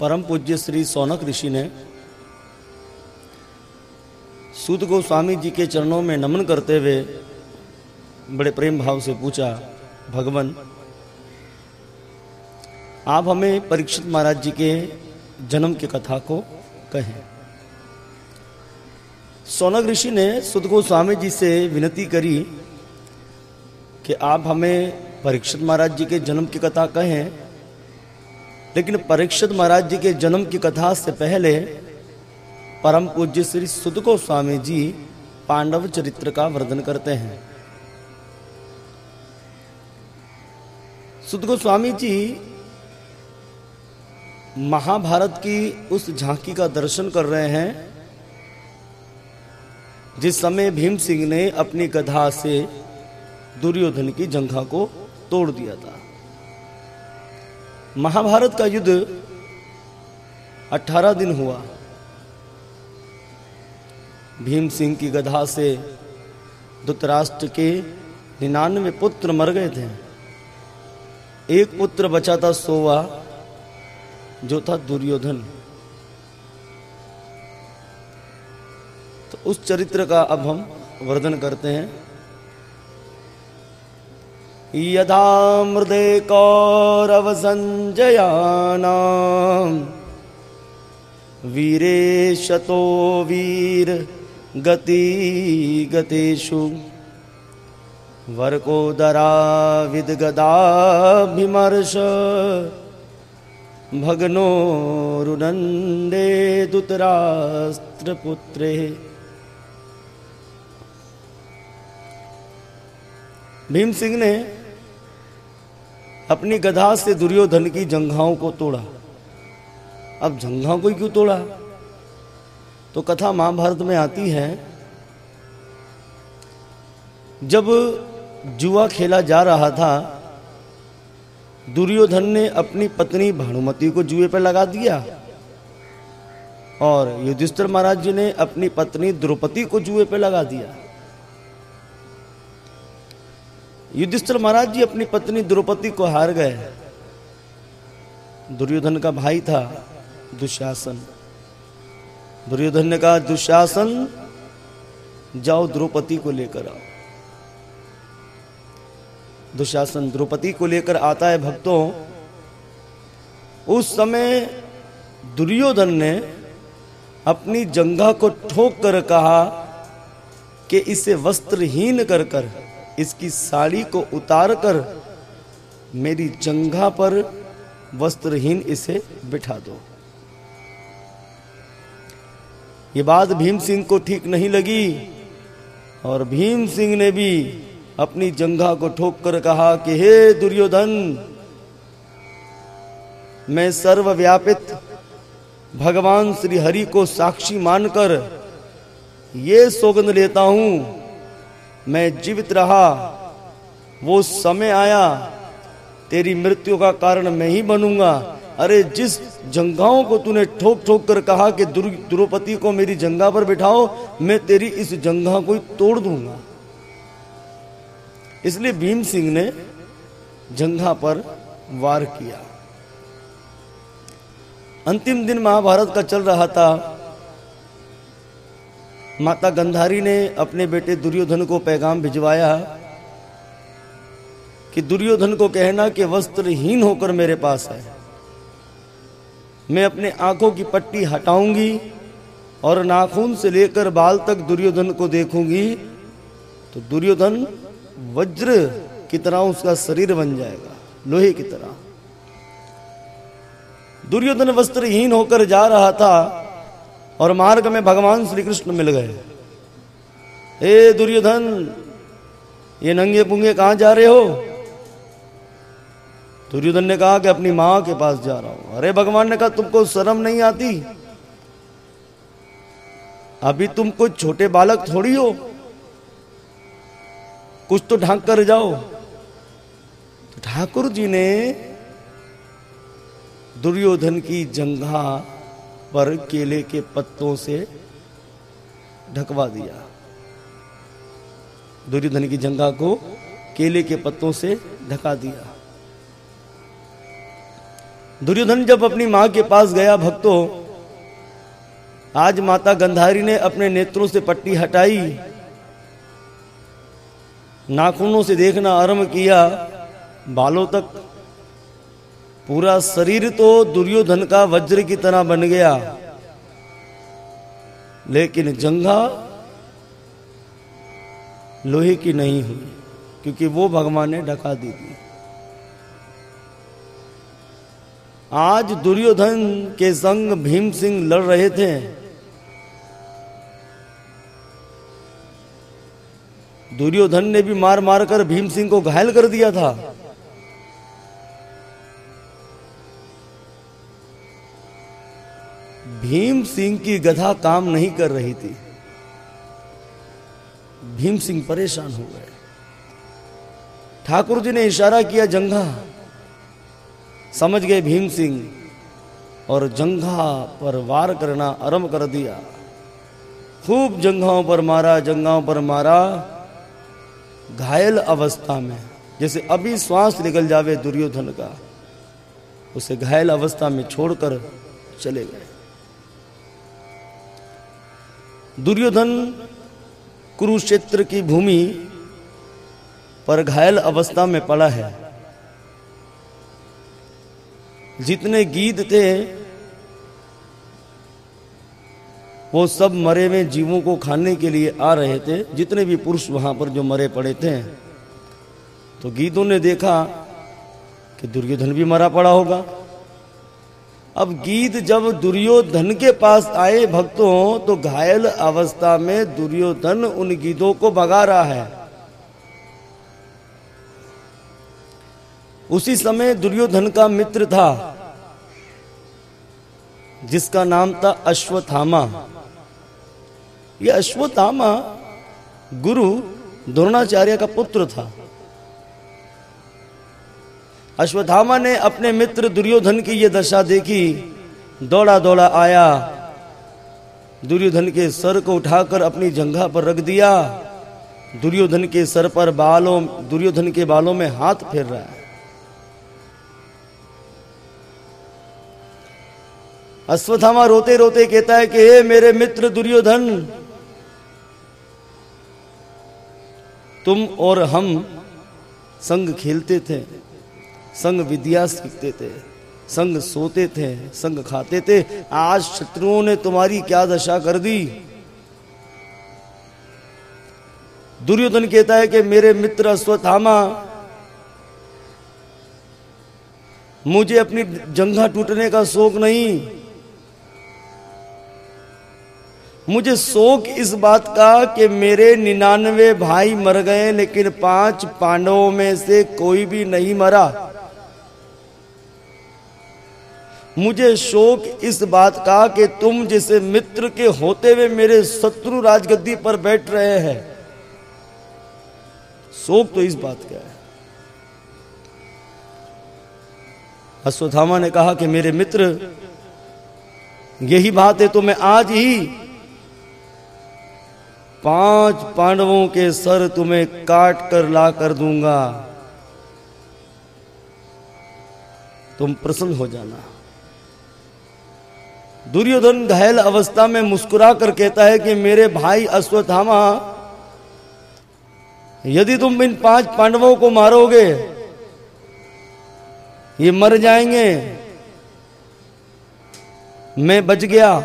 परम पूज्य श्री सौनक ऋषि ने सूत गोस्वामी जी के चरणों में नमन करते हुए बड़े प्रेम भाव से पूछा, भगवान, आप हमें परीक्षित महाराज जी के जन्म की कथा को कहें। सौनक ऋषि ने सुद गोस्वामी जी से विनती करी कि आप हमें परीक्षित महाराज जी के जन्म की कथा कहें लेकिन परीक्षित महाराज जी के जन्म की कथा से पहले परम पूज्य श्री सुद गोस्वामी जी पांडव चरित्र का वर्णन करते हैं। सुद गोस्वामी जी महाभारत की उस झांकी का दर्शन कर रहे हैं, जिस समय भीम सिंह ने अपनी गधा से दुर्योधन की जंघा को तोड़ दिया था। महाभारत का युद्ध 18 दिन हुआ। भीम सिंह की गधा से धुतराष्ट्र के निन्यानवे पुत्र मर गए थे। एक पुत्र बचा था सोवा, जो था दुर्योधन। तो उस चरित्र का अब हम वर्णन करते हैं। यदा मृदे कौरव संजयाना वीरे शतो वीर गति गतेषु वर्कोदरा विदगदाभिमर्श। भगनो रुनंदे दुतरास्त्र पुत्रे भीम सिंह ने अपनी गधा से दुर्योधन की जंघाओं को तोड़ा। अब जंघाओं को क्यों तोड़ा? तो कथा महाभारत में आती है, जब जुआ खेला जा रहा था, दुर्योधन ने अपनी पत्नी भानुमति को जुए पर लगा दिया और युधिष्ठिर महाराज जी ने अपनी पत्नी द्रौपदी को जुए पर लगा दिया। युधिष्ठिर महाराज जी अपनी पत्नी द्रौपदी को हार गए। दुर्योधन का भाई था दुशासन। दुर्योधन ने कहा, दुशासन, जाओ द्रौपदी को लेकर आओ। दुशासन द्रौपदी को लेकर आता है भक्तों। उस समय दुर्योधन ने अपनी जंगा को ठोक कर कहा कि इसे वस्त्रहीन कर कर इसकी साड़ी को उतार कर मेरी जंघा पर वस्त्रहीन इसे बिठा दो। ये बात भीम सिंह को ठीक नहीं लगी और भीम सिंह ने भी अपनी जंघा को ठोक कर कहा कि, हे दुर्योधन, मैं सर्वव्यापित भगवान श्री हरि को साक्षी मानकर ये सौगंध लेता हूँ मैं जीवित रहा, वो समय आया, तेरी मृत्यु का कारण मैं ही बनूँगा। अरे, जिस जंगाओं को तूने ठोक ठोक कर कहा कि द्रौपदी को मेरी जंगा पर बिठाओ, मैं तेरी इस जंगा को तोड़ दूँगा। इसलिए भीम सिंह ने जंगा पर वार किया। अंतिम दिन महाभारत का चल रहा था। माता गंधारी ने अपने बेटे दुर्योधन को पैगाम भिजवाया कि दुर्योधन को कहना कि वस्त्रहीन होकर मेरे पास है मैं अपने आँखों की पट्टी हटाऊँगी और नाखून से लेकर बाल तक दुर्योधन को देखूँगी तो दुर्योधन वज्र की तरह उसका शरीर बन जाएगा, लोहे की तरह। दुर्योधन वस्त्रहीन होकर जा रहा था और मार्ग में भगवान श्री कृष्ण मिल गए। हे दुर्योधन, ये नंगे पुंगे कहाँ जा रहे हो? दुर्योधन ने कहा कि अपनी माँ के पास जा रहा हूँ। अरे भगवान ने कहा, तुमको शर्म नहीं आती? अभी तुम कुछ छोटे बालक थोड़ी हो। कुछ तो ढांक कर जाओ। तो ठाकुर जी ने दुर्योधन की जंघा पर केले के पत्तों से ढकवा दिया। दुर्योधन की जंगा को केले के पत्तों से ढका दिया। दुर्योधन जब अपनी माँ के पास गया भक्तों, आज माता गंधारी ने अपने नेत्रों से पट्टी हटाई, नाखूनों से देखना आरंभ किया, बालों तक पूरा शरीर तो दुर्योधन का वज्र की तरह बन गया। लेकिन जंगा लोहे की नहीं हुई, क्योंकि वो भगवान ने ढका दी थी। आज दुर्योधन के संग भीम सिंह लड़ रहे थे। दुर्योधन ने भी मार मार कर भीम सिंह को घायल कर दिया था। भीम सिंह की गधा काम नहीं कर रही थी। भीम सिंह परेशान हो गए। ठाकुर जी ने इशारा किया, जंगा। समझ गए भीम सिंह, और जंघा पर वार करना आरंभ कर दिया। खूब जंघाओं पर मारा जंघाओं पर मारा। घायल अवस्था में, जैसे अभी श्वास निकल जावे दुर्योधन का, उसे घायल अवस्था में छोड़कर चले गए। दुर्योधन कुरुक्षेत्र की भूमि पर घायल अवस्था में पड़ा है। जितने गीत थे, वो सब मरे हुए जीवों को खाने के लिए आ रहे थे। जितने भी पुरुष वहाँ पर जो मरे पड़े थे तो गीतों ने देखा कि दुर्योधन भी मरा पड़ा होगा। अब गीत जब दुर्योधन के पास आए भक्तों तो घायल अवस्था में दुर्योधन उन गीतों को भगा रहा है। उसी समय दुर्योधन का मित्र था, जिसका नाम था अश्वत्थामा। यह अश्वत्थामा गुरु द्रोणाचार्य का पुत्र था। अश्वत्थामा ने अपने मित्र दुर्योधन की यह दशा देखी। दौड़ा दौड़ा आया। दुर्योधन के सर को उठाकर अपनी जंघा पर रख दिया। दुर्योधन के सर पर बालों, दुर्योधन के बालों में हाथ फेर रहा है। अश्वत्थामा रोते रोते कहता है कि, हे मेरे मित्र दुर्योधन, तुम और हम संग खेलते थे। संग विद्या सीखते थे, संग सोते थे, संग खाते थे। आज शत्रुओं ने तुम्हारी क्या दशा कर दी? दुर्योधन कहता है कि मेरे मित्र अश्वत्थामा, मुझे अपनी जंघा टूटने का शोक नहीं। मुझे शोक इस बात का कि मेरे निन्यानवे भाई मर गए, लेकिन पाँच पांडवों में से कोई भी नहीं मरा। मुझे शोक इस बात का कि तुम जैसे मित्र के होते हुए मेरे शत्रु राजगद्दी पर बैठ रहे हैं। शोक तो इस बात का है। अश्वत्थामा ने कहा कि मेरे मित्र, यही बात है तो मैं आज ही पाँच पांडवों के सर तुम्हें काट कर ला कर दूँगा। तुम प्रसन्न हो जाना। दुर्योधन घायल अवस्था में मुस्कुरा कर कहता है कि मेरे भाई अश्वत्थामा, यदि तुम इन पाँच पांडवों को मारोगे, ये मर जाएँगे। मैं बच गया।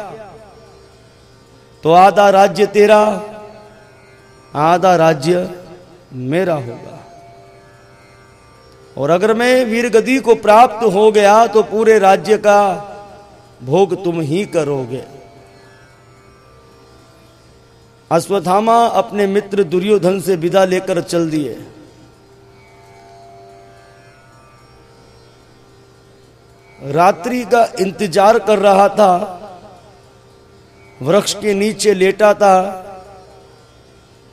तो आधा राज्य तेरा, आधा राज्य मेरा होगा। और अगर मैं वीरगति को प्राप्त हो गया तो पूरे राज्य का भोग तुम ही करोगे। अश्वत्थामा अपने मित्र दुर्योधन से विदा लेकर चल दिए। रात्रि का इंतज़ार कर रहा था। वृक्ष के नीचे लेटा था।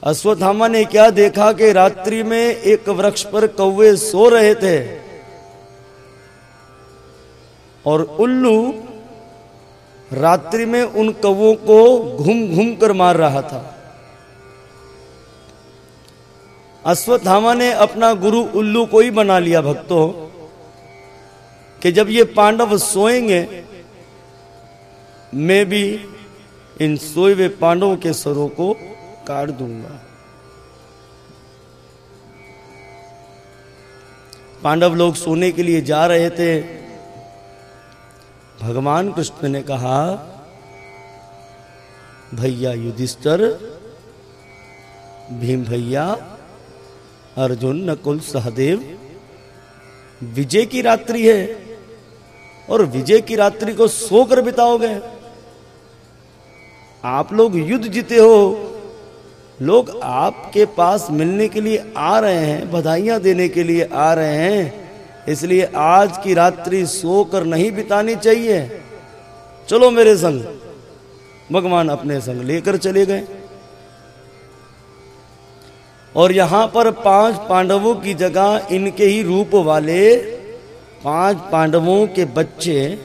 अश्वत्थामा ने क्या देखा कि रात्रि में एक वृक्ष पर कौवे सो रहे थे। और उल्लू रात्रि में उन कौवों को घूम घूम कर मार रहा था। अश्वत्थामा ने अपना गुरु उल्लू को ही बना लिया, भक्तों। कि जब ये पांडव सोएँगे, मैं भी इन सोए हुए पांडवों के सरों को काट दूँगा। पांडव लोग सोने के लिए जा रहे थे। भगवान कृष्ण ने कहा, भैया युधिष्ठर, भीम भैया, अर्जुन, नकुल, सहदेव, विजय की रात्रि है और विजय की रात्रि को सोकर बिताओगे। आप लोग युद्ध जीते हो। लोग आपके पास मिलने के लिए आ रहे हैं, बधाइयाँ देने के लिए आ रहे हैं। इसलिए आज की रात्रि सोकर नहीं बितानी चाहिए। चलो मेरे संग। भगवान अपने संग लेकर चले गए। और यहाँ पर पाँच पांडवों की जगह इनके ही रूप वाले पाँच पांडवों के बच्चे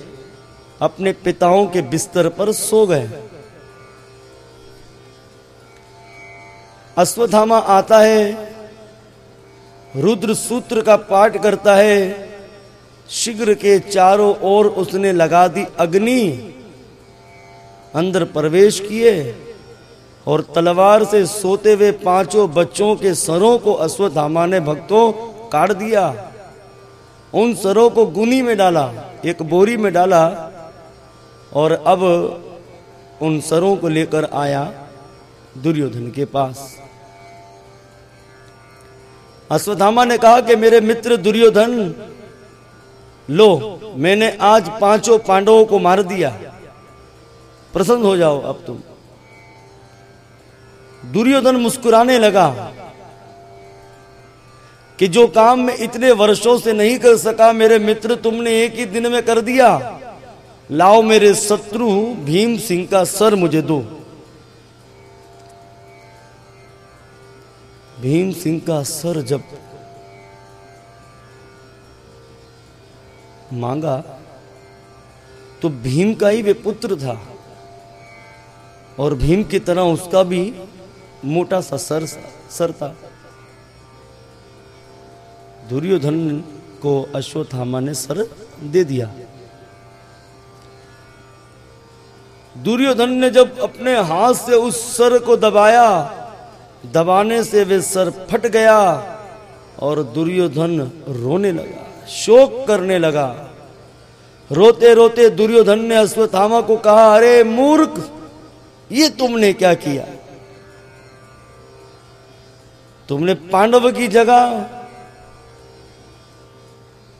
अपने पिताओं के बिस्तर पर सो गए। अश्वत्थामा आता है। रुद्र सूत्र का पाठ करता है। शीघ्र के चारों ओर उसने लगा दी अग्नि, अंदर प्रवेश किए और तलवार से सोते हुए पाँचों बच्चों के सरों को अश्वत्थामा ने भक्तों काट दिया। उन सरों को गुनी में डाला, एक बोरी में डाला और अब उन सरों को लेकर आया दुर्योधन के पास। अश्वत्थामा ने कहा कि मेरे मित्र दुर्योधन, लो, मैंने आज पाँचों पांडवों को मार दिया। प्रसन्न हो जाओ अब तुम। दुर्योधन मुस्कुराने लगा कि जो काम मैं इतने वर्षों से नहीं कर सका, मेरे मित्र तुमने एक ही दिन में कर दिया। लाओ मेरे शत्रु भीम सिंह का सर मुझे दो। भीम सिंह का सर जब मांगा तो भीम का ही वे पुत्र था। और भीम की तरह उसका भी मोटा सा सर सर था। दुर्योधन को अश्वत्थामा ने सर दे दिया। दुर्योधन ने जब अपने हाथ से उस सर को दबाया दबाने से वे सर फट गया और दुर्योधन रोने लगा, शोक करने लगा। रोते रोते दुर्योधन ने अश्वत्थामा को कहा, अरे मूर्ख, ये तुमने क्या किया? तुमने पांडव की जगह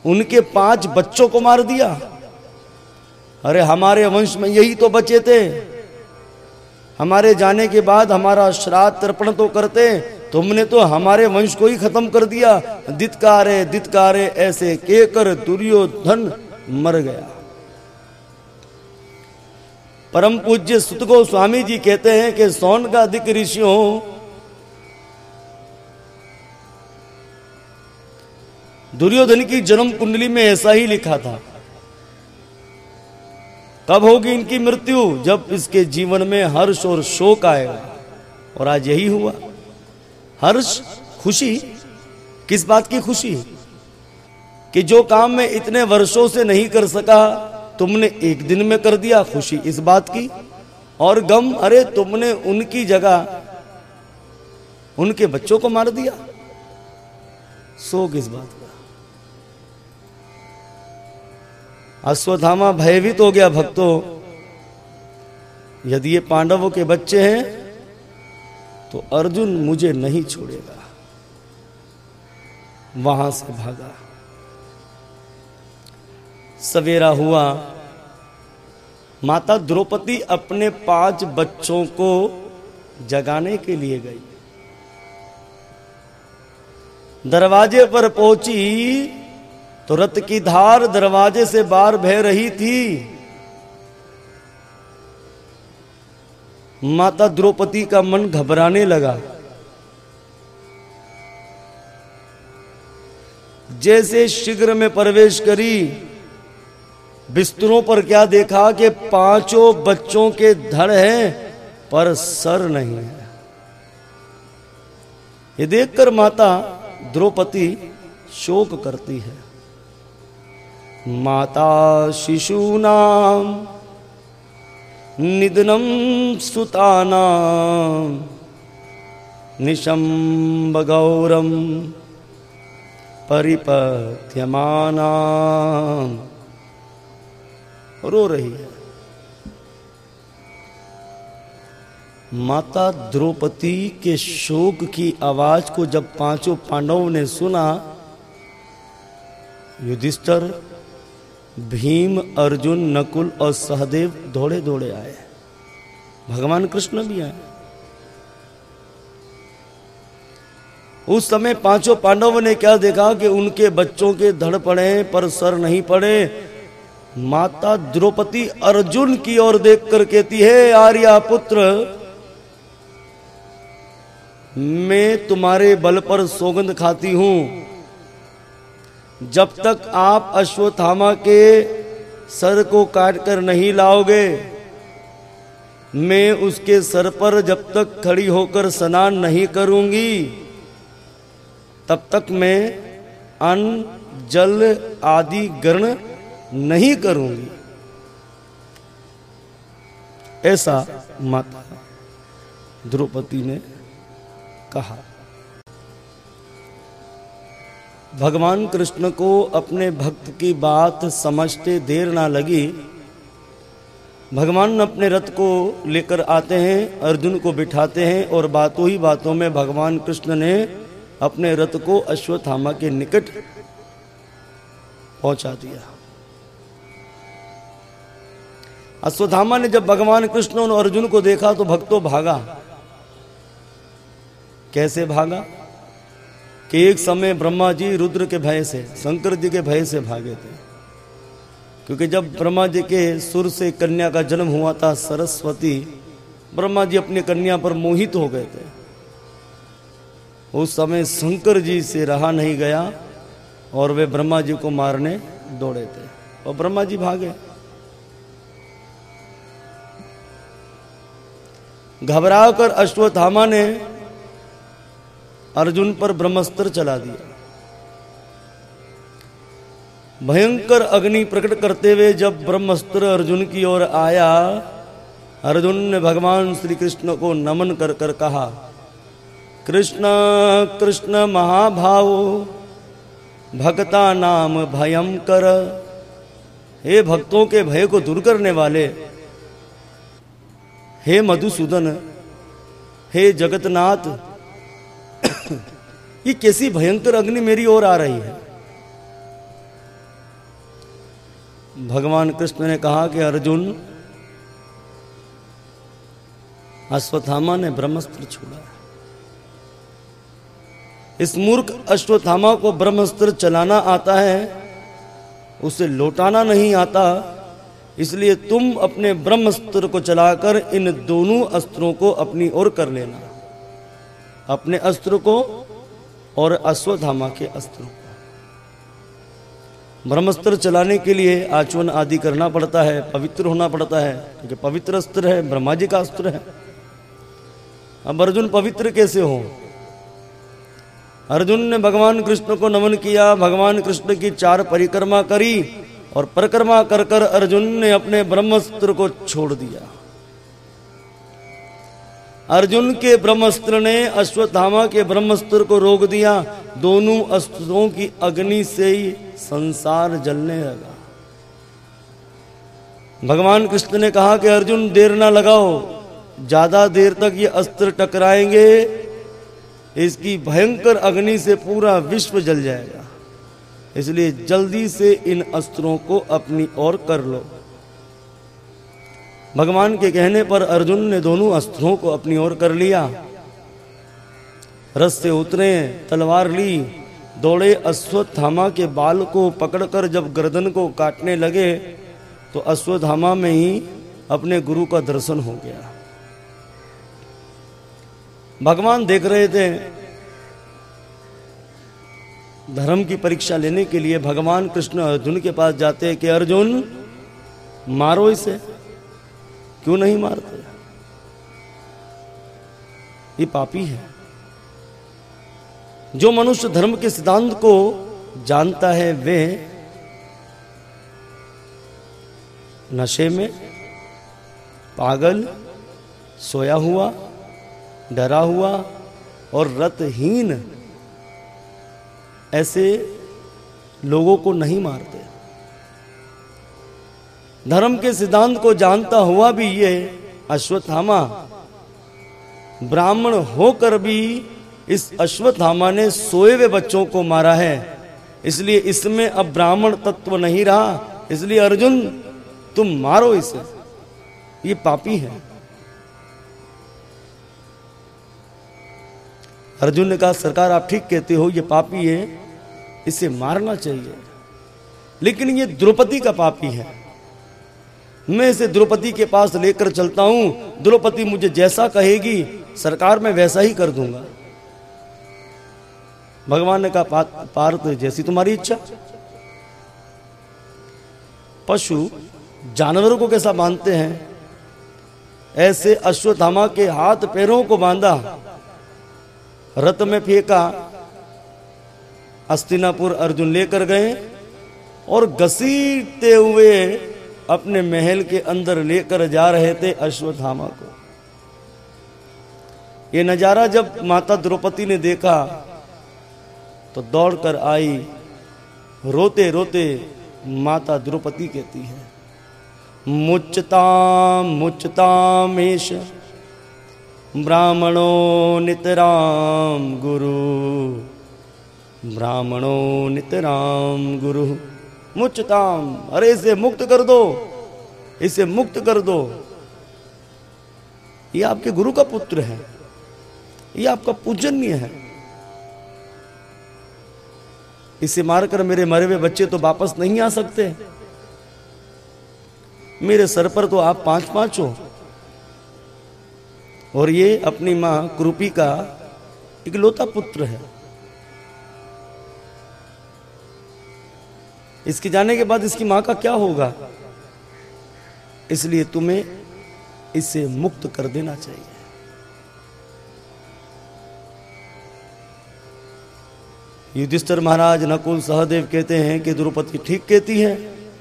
उनके पाँच बच्चों को मार दिया। अरे हमारे वंश में यही तो बचे थे। हमारे जाने के बाद हमारा श्राद्ध तर्पण तो करते तुमने तो हमारे वंश को ही खत्म कर दिया। दितकारे दितकारे ऐसे केकर, दुर्योधन मर गया। परम पूज्य सुत सुतगो स्वामी जी कहते हैं कि सोन का अधिक ऋषियों, दुर्योधन की जन्म कुंडली में ऐसा ही लिखा था। कब होगी इनकी मृत्यु जब इसके जीवन में हर्ष और शोक आएगा। और आज यही हुआ। हर्ष खुशी? किस बात की खुशी? कि जो काम में इतने वर्षों से नहीं कर सका, तुमने एक दिन में कर दिया खुशी। इस बात की? और गम? अरे तुमने उनकी जगह उनके बच्चों को मार दिया। शोक इस बात का? अश्वत्थामा भयभीत हो गया भक्तों। यदि ये पांडवों के बच्चे हैं तो अर्जुन मुझे नहीं छोड़ेगा। वहाँ से भागा। सवेरा हुआ। माता द्रौपदी अपने पाँच बच्चों को जगाने के लिए गई। दरवाजे पर पहुँची। तो रत की धार दरवाजे से बाहर बह रही थी। माता द्रौपदी का मन घबराने लगा। जैसे शीघ्र में प्रवेश करी, बिस्तरों पर क्या देखा कि पाँचों बच्चों के धड़ हैं, पर सर नहीं है। ये देखकर माता द्रौपदी शोक करती है। माता शिशूनां, निधनं सुतानां, निशम्बगौरं परिपथ्यमाना रो रही है। माता द्रौपदी के शोक की आवाज़ को जब पाँचों पांडवों ने सुना, युधिष्ठर भीम, अर्जुन, नकुल और सहदेव दौड़े दौड़े आए। भगवान कृष्ण भी आए। उस समय पाँचों पांडवों ने क्या देखा कि उनके बच्चों के धड़ पड़े, पर सर नहीं पड़े। माता द्रौपदी अर्जुन की ओर देखकर कहती है, आर्या पुत्र, मैं तुम्हारे बल पर सौगंध खाती हूँ। जब तक आप अश्वत्थामा के सर को काट कर नहीं लाओगे, मैं उसके सर पर जब तक खड़ी होकर स्नान नहीं करूँगी, तब तक मैं अन्न जल आदि ग्रहण नहीं करूँगी। ऐसा माता द्रौपदी ने कहा। भगवान कृष्ण को अपने भक्त की बात समझते देर ना लगी। भगवान अपने रथ को लेकर आते हैं, अर्जुन को बिठाते हैं और बातों ही बातों में भगवान कृष्ण ने अपने रथ को अश्वत्थामा के निकट पहुँचा दिया। अश्वत्थामा ने जब भगवान कृष्ण और अर्जुन को देखा तो भक्तों भागा। कैसे भागा? कि एक समय ब्रह्मा जी रुद्र के भय से, शंकर जी के भय से भागे थे। क्योंकि जब ब्रह्मा जी के सुर से कन्या का जन्म हुआ था, सरस्वती, ब्रह्मा जी अपनी कन्या पर मोहित हो गए थे। उस समय शंकर जी से रहा नहीं गया और वे ब्रह्मा जी को मारने दौड़े थे और ब्रह्मा जी भागे। घबराकर अश्वत्थामा ने अर्जुन पर ब्रह्मस्त्र चला दिया। भयंकर अग्नि प्रकट करते हुए जब ब्रह्मस्त्र अर्जुन की ओर आया, अर्जुन ने भगवान श्री कृष्ण को नमन कर कर कहा, कृष्ण कृष्ण महाभाव भक्ता नाम भयम कर। हे भक्तों के भय को दूर करने वाले, हे मधुसूदन, हे जगतनाथ ये कैसी भयंकर अग्नि मेरी ओर आ रही है। भगवान कृष्ण ने कहा कि अर्जुन, अश्वत्थामा ने ब्रह्मस्त्र छोड़ा। इस मूर्ख अश्वत्थामा को ब्रह्मस्त्र चलाना आता है, उसे लौटाना नहीं आता, इसलिए तुम अपने ब्रह्मस्त्र को चलाकर इन दोनों अस्त्रों को अपनी ओर कर लेना। अपने अस्त्र को और अश्वत्थामा के अस्त्रों। ब्रह्मस्त्र चलाने के लिए आचमन आदि करना पड़ता है, पवित्र होना पड़ता है, क्योंकि पवित्र अस्त्र है, ब्रह्मा जी का अस्त्र है। अब अर्जुन पवित्र कैसे हो? अर्जुन ने भगवान कृष्ण को नमन किया, भगवान कृष्ण की चार परिक्रमा करी और परिक्रमा कर कर अर्जुन ने अपने ब्रह्मस्त्र को छोड़ दिया। अर्जुन के ब्रह्मस्त्र ने अश्वत्थामा के ब्रह्मस्त्र को रोक दिया। दोनों अस्त्रों की अग्नि से ही संसार जलने लगा। भगवान कृष्ण ने कहा कि अर्जुन, देर ना लगाओ। ज़्यादा देर तक ये अस्त्र टकराएँगे, इसकी भयंकर अग्नि से पूरा विश्व जल जाएगा। इसलिए जल्दी से इन अस्त्रों को अपनी ओर कर लो। भगवान के कहने पर अर्जुन ने दोनों अस्त्रों को अपनी ओर कर लिया। रस से उतरे, तलवार ली, दौड़े अश्वत्थामा के बाल को पकड़कर जब गर्दन को काटने लगे तो अश्वत्थामा में ही अपने गुरु का दर्शन हो गया। भगवान देख रहे थे, धर्म की परीक्षा लेने के लिए भगवान कृष्ण अर्जुन के पास जाते हैं कि, अर्जुन, मारो इसे। क्यों नहीं मारते? ये पापी है। जो मनुष्य धर्म के सिद्धांत को जानता है, वे नशे में पागल, सोया हुआ, डरा हुआ और रतहीन ऐसे लोगों को नहीं मारते। धर्म के सिद्धांत को जानता हुआ भी ये अश्वत्थामा ब्राह्मण होकर भी इस अश्वत्थामा ने सोए हुए बच्चों को मारा है। इसलिए इसमें अब ब्राह्मण तत्व नहीं रहा। इसलिए अर्जुन, तुम मारो इसे। ये पापी है। अर्जुन ने कहा, सरकार, आप ठीक कहते हो, ये पापी है, इसे मारना चाहिए। लेकिन ये द्रौपदी का पापी है। मैं इसे द्रौपदी के पास लेकर चलता हूँ। द्रौपदी मुझे जैसा कहेगी, सरकार में वैसा ही कर दूँगा। भगवान ने कहा पार्थ, जैसी तुम्हारी इच्छा। पशु जानवरों को कैसा बांधते हैं? ऐसे अश्वत्थामा के हाथ पैरों को बांधा। रथ में फेंका। अस्तिनापुर अर्जुन लेकर गए और घसीटते हुए अपने महल के अंदर लेकर जा रहे थे अश्वत्थामा को। ये नज़ारा जब माता द्रौपदी ने देखा तो दौड़कर आई रोते रोते माता द्रौपदी कहती है मुचताम मुचतामेश ब्राह्मणो नितराम गुरु, ब्राह्मणो नितराम गुरु। मुचताम अरे इसे मुक्त कर दो। इसे मुक्त कर दो। ये आपके गुरु का पुत्र है। ये आपका पूजनीय है। इसे मारकर मेरे मरे हुए बच्चे तो वापस नहीं आ सकते। मेरे सर पर तो आप पाँच पाँच हो। और ये अपनी माँ कृपी का इकलौता पुत्र है। इसके जाने के बाद इसकी माँ का क्या होगा? इसलिए तुम्हें इसे मुक्त कर देना चाहिए। युधिष्ठर महाराज नकुल सहदेव कहते हैं कि द्रौपदी ठीक कहती है,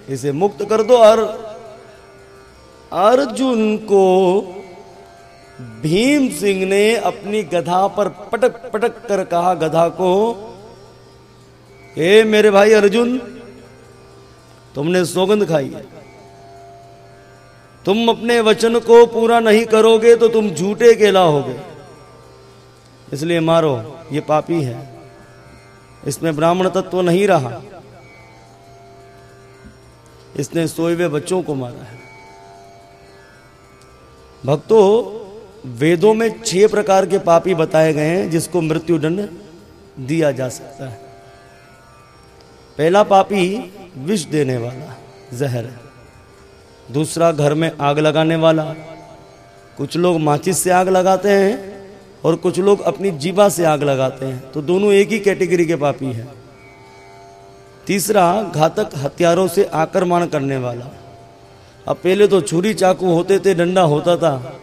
इसे मुक्त कर दो और अर्जुन को भीम सिंह ने अपनी गधा पर पटक पटक कर कहा, गधा को, हे मेरे भाई अर्जुन तुमने सौगंध खाई है। तुम अपने वचन को पूरा नहीं करोगे तो तुम झूठे केला होगे। इसलिए मारो, ये पापी है। इसमें ब्राह्मण तत्व नहीं रहा। इसने सोए हुए बच्चों को मारा है। भक्तों, वेदों में छह प्रकार के पापी बताए गए हैं जिसको मृत्यु दंड दिया जा सकता है। पहला पापी विष देने वाला, जहर। दूसरा घर में आग लगाने वाला। कुछ लोग माचिस से आग लगाते हैं और कुछ लोग अपनी जीवा से आग लगाते हैं। तो दोनों एक ही कैटेगरी के पापी हैं। तीसरा घातक हथियारों से आक्रमण करने वाला। अब पहले तो छुरी चाकू होते थे, डंडा होता था,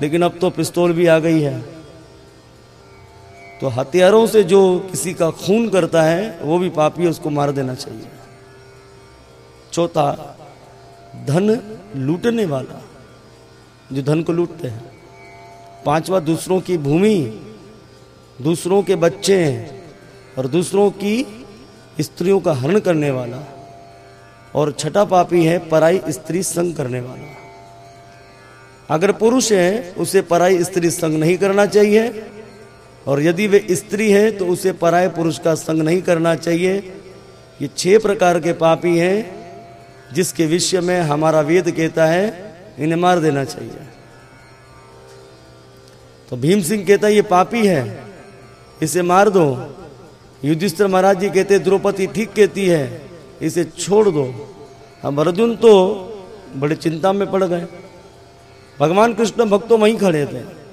लेकिन अब तो पिस्तौल भी आ गई है। तो हथियारों से जो किसी का खून करता है, वो भी पापी है उसको मार देना चाहिए। चौथा, धन लूटने वाला, जो धन को लूटते हैं। पांचवा, दूसरों की भूमि, दूसरों के बच्चे और दूसरों की स्त्रियों का हरण करने वाला और छठा पापी है, पराई स्त्री संग करने वाला। अगर पुरुष है, उसे पराई स्त्री संग नहीं करना चाहिए। और यदि वे स्त्री है तो उसे पराय पुरुष का संग नहीं करना चाहिए। ये छह प्रकार के पापी हैं, जिसके विषय में हमारा वेद कहता है, इन्हें मार देना चाहिए। तो भीम सिंह कहता है, ये पापी है, इसे मार दो। युधिष्ठिर महाराज जी कहते, द्रौपदी ठीक कहती है, इसे छोड़ दो। हम अर्जुन तो बड़े चिंता में पड़ गए। भगवान कृष्ण भक्तों वहीं खड़े थे।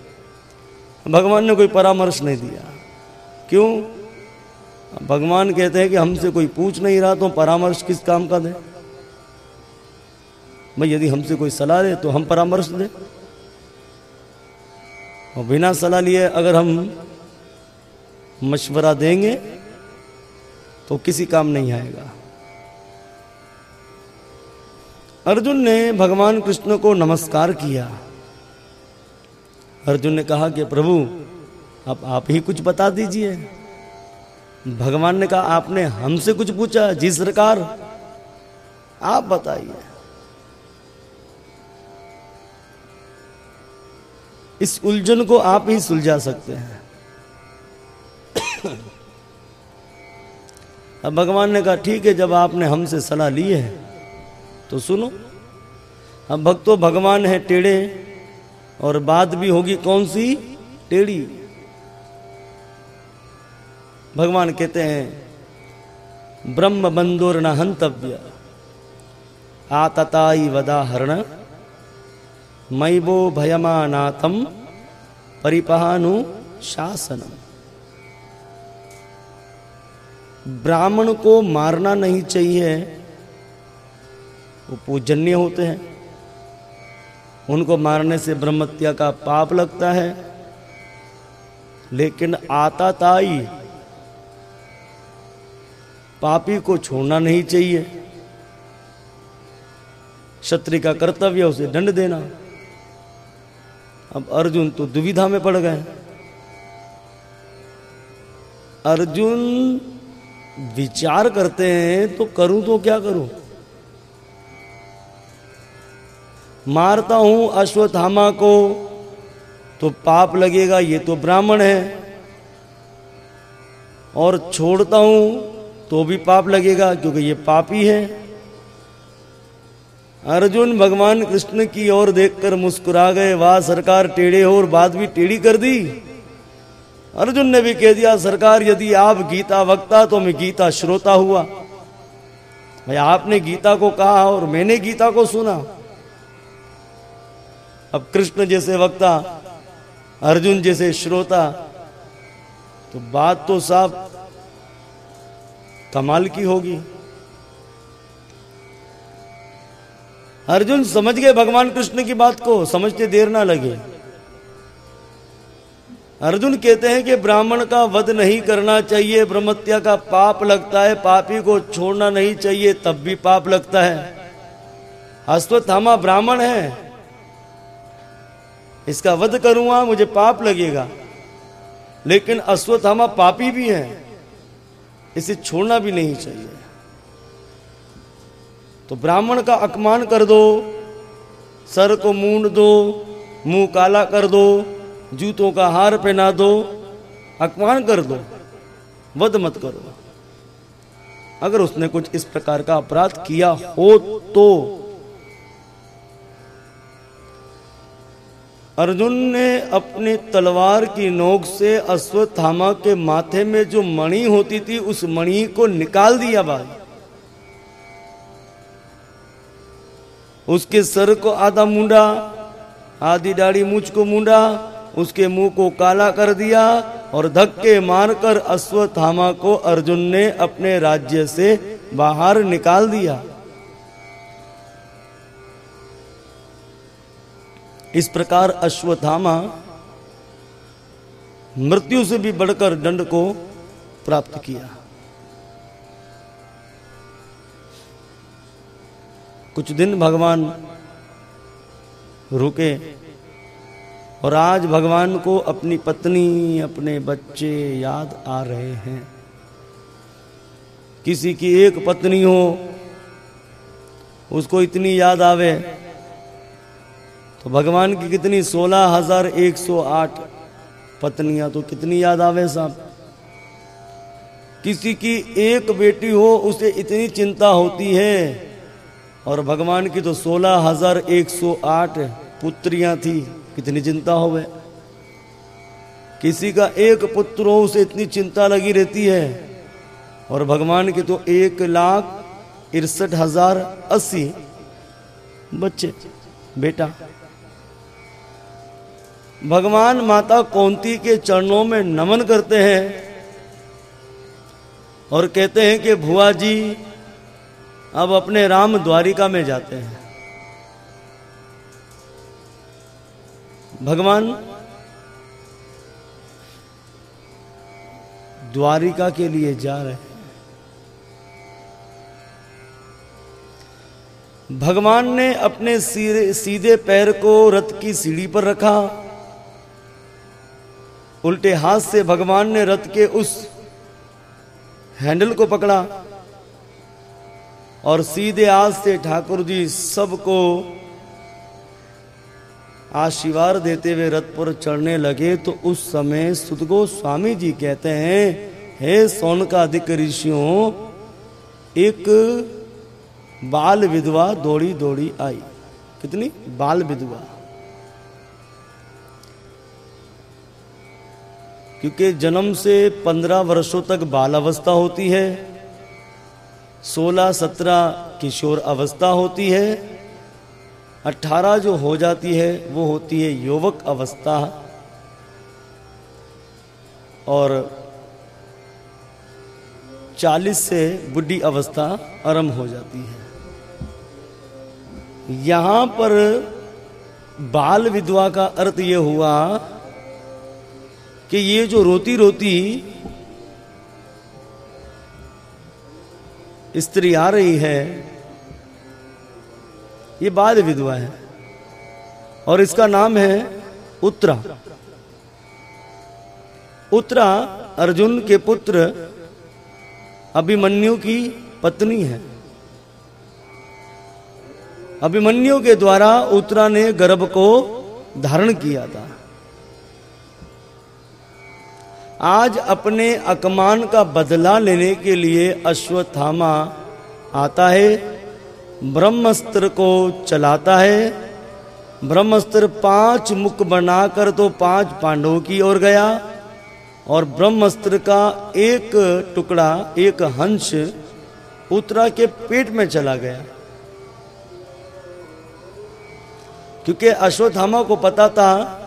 भगवान ने कोई परामर्श नहीं दिया। क्यों? भगवान कहते हैं कि हमसे कोई पूछ नहीं रहा तो परामर्श किस काम का दे? भाई यदि हमसे कोई सलाह दे तो हम परामर्श दे। और बिना सलाह लिए अगर हम मशवरा देंगे तो किसी काम नहीं आएगा। अर्जुन ने भगवान कृष्ण को नमस्कार किया। अर्जुन ने कहा कि प्रभु अब आप ही कुछ बता दीजिए। भगवान ने कहा, आपने हमसे कुछ पूछा, जी सरकार, आप बताइए। इस उलझन को आप ही सुलझा सकते हैं। अब भगवान ने कहा, ठीक है, जब आपने हमसे सलाह ली है तो सुनो। अब भक्तो, भगवान है टेढ़े और बात भी होगी कौन सी? टेढ़ी। भगवान कहते हैं, ब्रह्म बंदोर न हंतव्य। आतताई वदाहरण। मैबो भयमानाथम परिपहानु शासनम। ब्राह्मण को मारना नहीं चाहिए। वो पूजन्य होते हैं। उनको मारने से ब्रह्मत्या का पाप लगता है। लेकिन आता ताई, पापी को छोड़ना नहीं चाहिए। क्षत्रि का कर्तव्य उसे दंड देना। अब अर्जुन तो दुविधा में पड़ गए। अर्जुन विचार करते हैं तो करूँ तो क्या करूँ? मारता हूँ अश्वत्थामा को तो पाप लगेगा, ये तो ब्राह्मण है। और छोड़ता हूँ तो भी पाप लगेगा, क्योंकि ये पापी है। अर्जुन भगवान कृष्ण की ओर देखकर मुस्कुरा गए, वाह, सरकार टेढ़े हो और बात भी टेढ़ी कर दी। अर्जुन ने भी कह दिया, सरकार, यदि आप गीता वक्ता तो मैं गीता श्रोता हुआ। भाई, आपने गीता को कहा और मैंने गीता को सुना। अब कृष्ण जैसे वक्ता, अर्जुन जैसे श्रोता तो बात तो साफ़ कमाल की होगी। अर्जुन समझ गए भगवान कृष्ण की बात को, समझते देर ना लगे। अर्जुन कहते हैं कि ब्राह्मण का वध नहीं करना चाहिए, ब्रह्मत्या का पाप लगता है, पापी को छोड़ना नहीं चाहिए, तब भी पाप लगता है। अश्वत्थामा ब्राह्मण है। इसका वध करूँगा, मुझे पाप लगेगा। लेकिन अश्वत्थामा पापी भी है। इसे छोड़ना भी नहीं चाहिए। तो ब्राह्मण का अपमान कर दो, सर को मूंड दो, मुँह काला कर दो, जूतों का हार पहना दो, अपमान कर दो, वध मत करो। अगर उसने कुछ इस प्रकार का अपराध किया हो तो अर्जुन ने अपनी तलवार की नोक से अश्वत्थामा के माथे में जो मणि होती थी, उस मणि को निकाल दिया भाई। उसके सर को आधा मुंडा, आधी दाढ़ी मुझ को मुंडा, उसके मुँह को काला कर दिया और धक्के मारकर अश्वत्थामा को अर्जुन ने अपने राज्य से बाहर निकाल दिया। इस प्रकार अश्वत्थामा मृत्यु से भी बढ़कर दंड को प्राप्त किया। कुछ दिन भगवान रुके और आज भगवान को अपनी पत्नी, अपने बच्चे याद आ रहे हैं। किसी की एक पत्नी हो, उसको इतनी याद आवे तो भगवान की कितनी सोलह हज़ार एक सौ आठ पत्नियाँ तो कितनी याद आवे साहब? किसी की एक बेटी हो, उसे इतनी चिंता होती है। और भगवान की तो सोलह हज़ार एक सौ आठ पुत्रियाँ थी, कितनी चिंता हो गए किसी का एक पुत्र हो, उसे इतनी चिंता लगी रहती है। और भगवान की तो एक लाख इकसठ हज़ार अस्सी। बच्चे, बेटा भगवान माता कौंती के चरणों में नमन करते हैं और कहते हैं कि भुआ जी अब अपने राम द्वारिका में जाते हैं। भगवान, द्वारिका के लिए जा रहे हैं। भगवान ने अपने सीधे पैर को रथ की सीढ़ी पर रखा। उल्टे हाथ से भगवान ने रथ के उस हैंडल को पकड़ा और सीधे हाथ से ठाकुर जी सबको आशीर्वाद देते हुए रथ पर चढ़ने लगे। तो उस समय सुदगो स्वामी जी कहते हैं, हे सोन का अधिक ऋषियों, एक बाल विधवा दौड़ी दौड़ी आई। कितनी? बाल विधवा। क्योंकि जन्म से पंद्रह वर्षों तक बाल अवस्था होती है, सोलह सत्रह किशोर अवस्था होती है, अठारह जो हो जाती है वो होती है युवक अवस्था। और चालीस से बुढ़ी अवस्था आरंभ हो जाती है। यहाँ पर बाल विधवा का अर्थ यह हुआ कि ये जो रोती रोती स्त्री आ रही है, ये बाद विधवा है। और इसका नाम है उत्तरा उत्तरा अर्जुन के पुत्र अभिमन्यु की पत्नी है। अभिमन्यु के द्वारा उत्तरा ने गर्भ को धारण किया था। आज अपने अकमान का बदला लेने के लिए अश्वत्थामा आता है, ब्रह्मस्त्र को चलाता है। ब्रह्मस्त्र पाँच मुख बनाकर तो पाँच पांडवों की ओर गया और ब्रह्मस्त्र का एक टुकड़ा, एक हंस उत्तरा के पेट में चला गया। क्योंकि अश्वत्थामा को पता था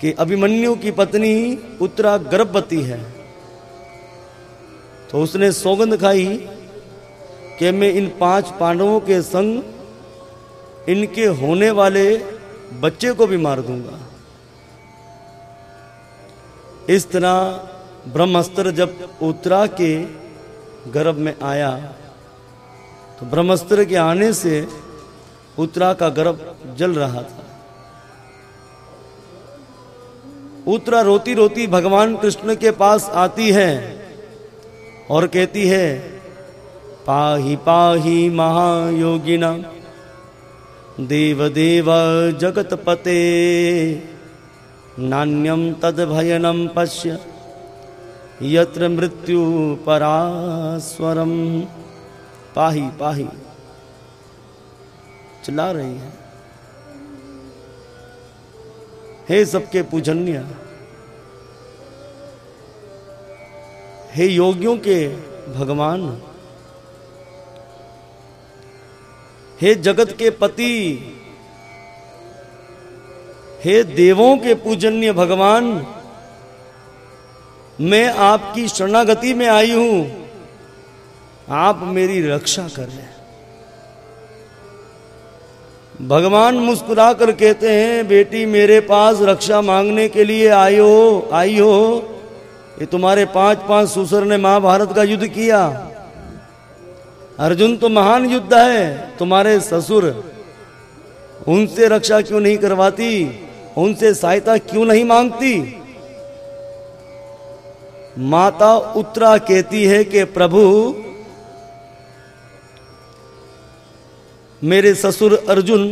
कि अभिमन्यु की पत्नी उत्तरा गर्भवती है। तो उसने सौगंध खाई कि मैं इन पाँच पांडवों के संग इनके होने वाले बच्चे को भी मार दूँगा। इस तरह ब्रह्मस्त्र जब उत्तरा के गर्भ में आया तो ब्रह्मस्त्र के आने से उत्तरा का गर्भ जल रहा था। उत्तरा रोती रोती भगवान कृष्ण के पास आती है और कहती है, पाही पाही महायोगिना देव देव जगत पते नान्यम तद भयनम पश्य, यत्र मृत्यु परास्वरम पाही पाही चला रही है। हे सबके पूजन्य। हे योगियों के भगवान। हे जगत के पति। हे देवों के पूजन्य भगवान। मैं आपकी शरणागति में आई हूँ। आप मेरी रक्षा कर रहे भगवान मुस्कुरा कर कहते हैं, बेटी, मेरे पास रक्षा मांगने के लिए आई हो आई हो ये तुम्हारे पाँच पाँच सुसर ने महाभारत का युद्ध किया। अर्जुन तो महान युद्ध है, तुम्हारे ससुर उनसे रक्षा क्यों नहीं करवाती? उनसे सहायता क्यों नहीं मांगती? माता उत्तरा कहती है कि, प्रभु मेरे ससुर अर्जुन,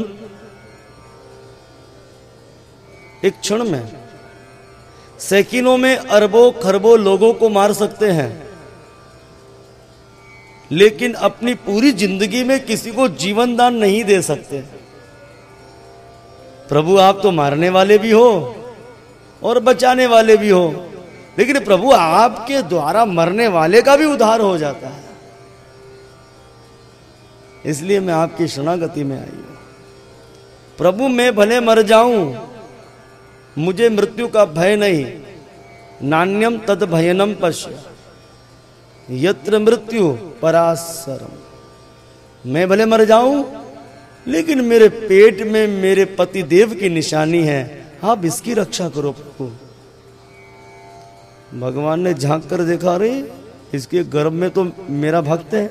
एक क्षण में सेकिनों में अरबों खरबों लोगों को मार सकते हैं, लेकिन अपनी पूरी ज़िंदगी में किसी को जीवन दान नहीं दे सकते। प्रभु, आप तो मारने वाले भी हो और बचाने वाले भी हो, लेकिन प्रभु, आपके द्वारा मरने वाले का भी उद्धार हो जाता है। इसलिए मैं आपकी शरणागति में आई हूँ। प्रभु, मैं भले मर जाऊँ, मुझे मृत्यु का भय नहीं। नान्यम तद भयनम पश्य। यत्र मृत्यु परासरम मैं भले मर जाऊँ, लेकिन मेरे पेट में मेरे पति देव की निशानी है। आप इसकी रक्षा करो प्रभु। भगवान ने झाँक कर देखा रे इसके गर्भ में तो मेरा भक्त है।